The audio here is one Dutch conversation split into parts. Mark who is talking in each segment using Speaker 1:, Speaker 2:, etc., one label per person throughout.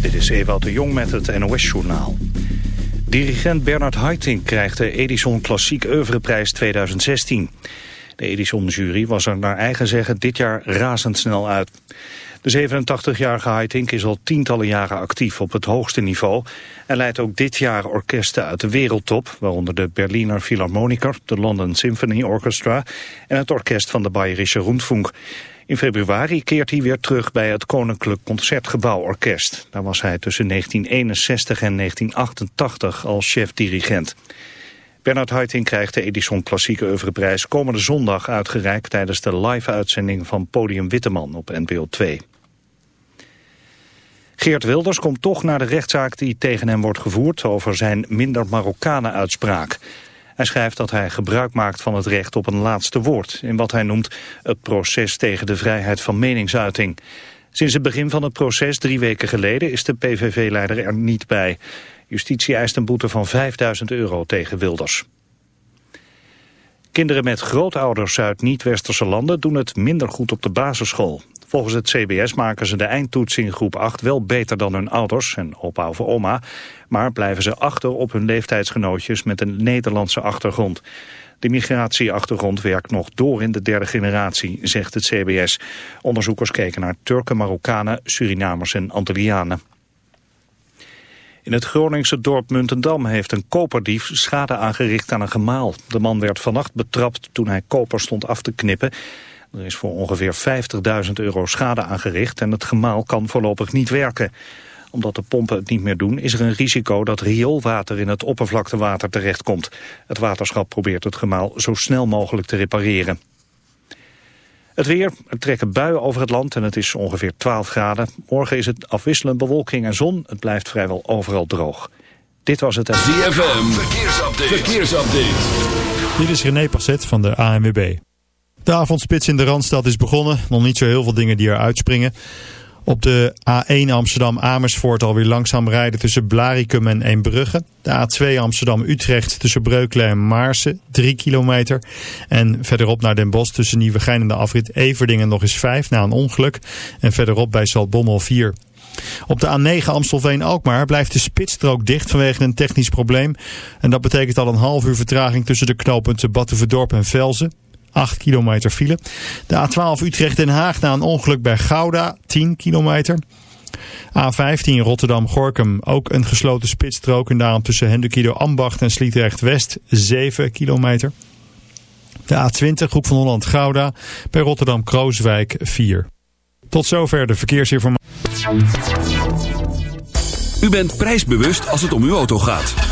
Speaker 1: Dit is Ewout de Jong met het NOS-journaal. Dirigent Bernard Haitink krijgt de Edison Klassiek Oeuvreprijs 2016. De Edison-jury was er naar eigen zeggen dit jaar razendsnel uit. De 87-jarige Haitink is al tientallen jaren actief op het hoogste niveau... en leidt ook dit jaar orkesten uit de wereldtop... waaronder de Berliner Philharmoniker, de London Symphony Orchestra... en het orkest van de Bayerische Rundfunk. In februari keert hij weer terug bij het Koninklijk Concertgebouworkest. Daar was hij tussen 1961 en 1988 als chef-dirigent. Bernard Haitink krijgt de Edison Klassieke Oeuvreprijs komende zondag uitgereikt tijdens de live-uitzending van Podium Witteman op NPO 2. Geert Wilders komt toch naar de rechtszaak die tegen hem wordt gevoerd over zijn minder Marokkanen-uitspraak. Hij schrijft dat hij gebruik maakt van het recht op een laatste woord... in wat hij noemt het proces tegen de vrijheid van meningsuiting. Sinds het begin van het proces drie weken geleden is de PVV-leider er niet bij. Justitie eist een boete van 5000 euro tegen Wilders. Kinderen met grootouders uit niet-westerse landen doen het minder goed op de basisschool. Volgens het CBS maken ze de eindtoets in groep 8 wel beter dan hun ouders en opa of oma, maar blijven ze achter op hun leeftijdsgenootjes met een Nederlandse achtergrond. De migratieachtergrond werkt nog door in de derde generatie, zegt het CBS. Onderzoekers keken naar Turken, Marokkanen, Surinamers en Antillianen. In het Groningse dorp Muntendam heeft een koperdief schade aangericht aan een gemaal. De man werd vannacht betrapt toen hij koper stond af te knippen. Er is voor ongeveer 50.000 euro schade aangericht en het gemaal kan voorlopig niet werken. Omdat de pompen het niet meer doen is er een risico dat rioolwater in het oppervlaktewater terechtkomt. Het waterschap probeert het gemaal zo snel mogelijk te repareren. Het weer, er trekken buien over het land en het is ongeveer 12 graden. Morgen is het afwisselend bewolking en zon. Het blijft vrijwel overal droog. Dit was het...
Speaker 2: ZFM, verkeersupdate. verkeersupdate.
Speaker 3: Dit is René Passet van de ANWB. De avondspits in de Randstad is begonnen. Nog niet zo heel veel dingen die er uitspringen. Op de A1 Amsterdam-Amersfoort alweer langzaam rijden tussen Blaricum en Eembrugge. De A2 Amsterdam-Utrecht tussen Breukelen en Maarsen, 3 kilometer. En verderop naar Den Bosch tussen Nieuwegein en de afrit Everdingen nog eens 5 na een ongeluk. En verderop bij Zaltbommel 4. Op de A9 Amstelveen-Alkmaar blijft de spitsstrook dicht vanwege een technisch probleem. En dat betekent al een half uur vertraging tussen de knooppunten Batuverdorp en Velzen. 8 kilometer file. De A12 Utrecht-Den Haag na een ongeluk bij Gouda, 10 kilometer. A15 Rotterdam-Gorkum, ook een gesloten spitsstrook en daarom tussen Hendekido Ambacht en Sliedrecht-West, 7 kilometer. De A20 Groep van Holland-Gouda, bij Rotterdam-Krooswijk, 4. Tot zover de verkeersinformatie.
Speaker 2: U bent prijsbewust als het om uw auto gaat.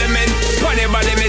Speaker 4: me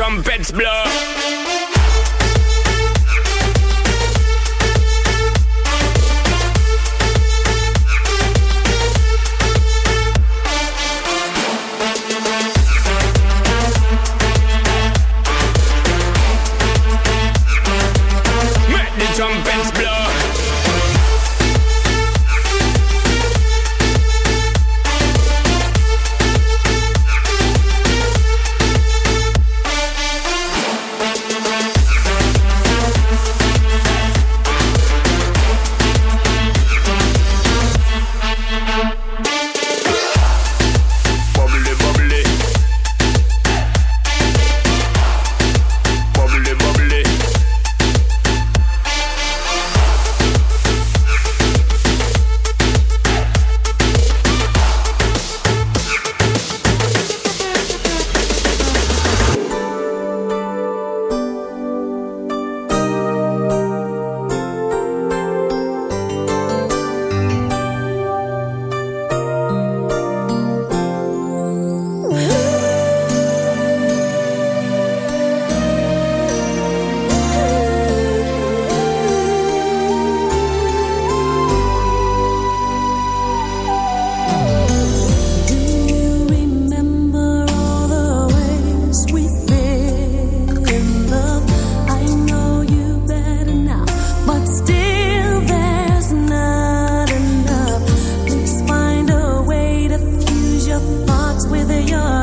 Speaker 4: Trumpets blow.
Speaker 5: You're.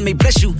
Speaker 6: Scar may bless you.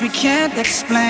Speaker 7: We can't explain.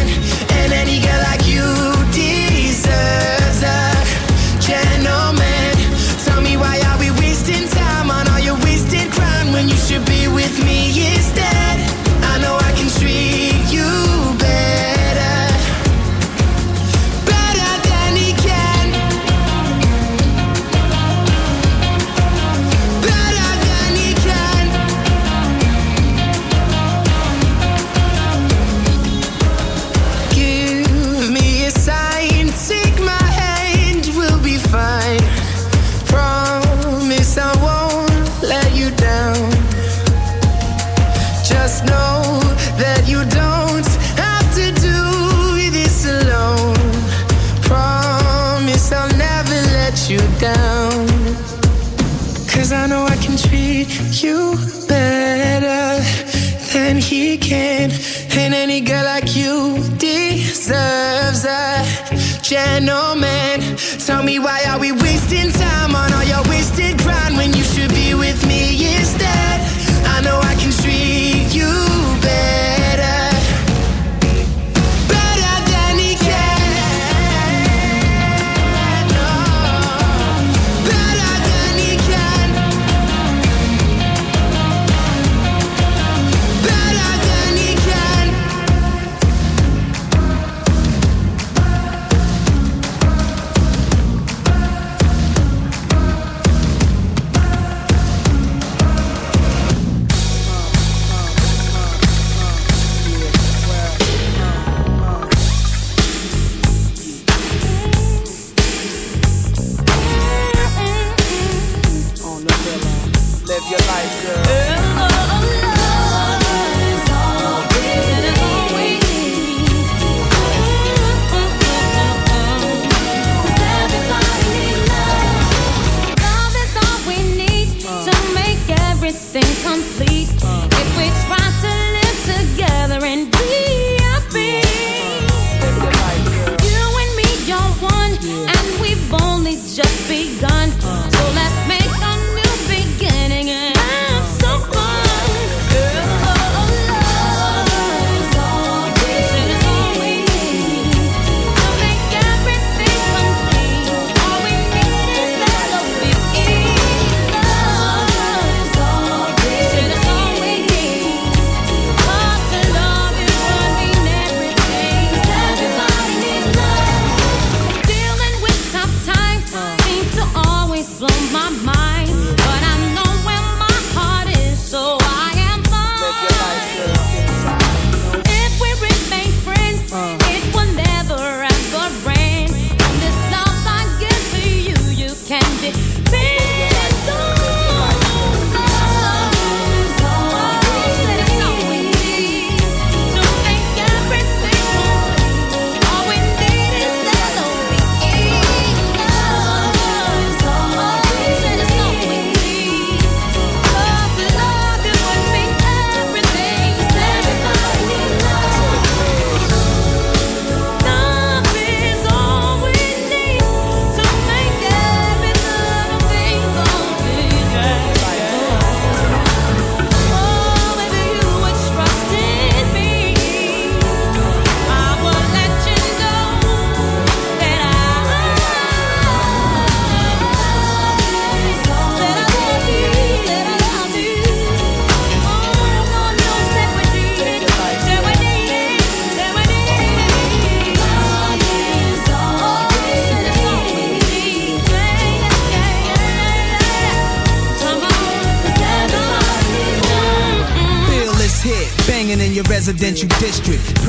Speaker 8: any girl like you deserves a gentleman. Tell me why are we with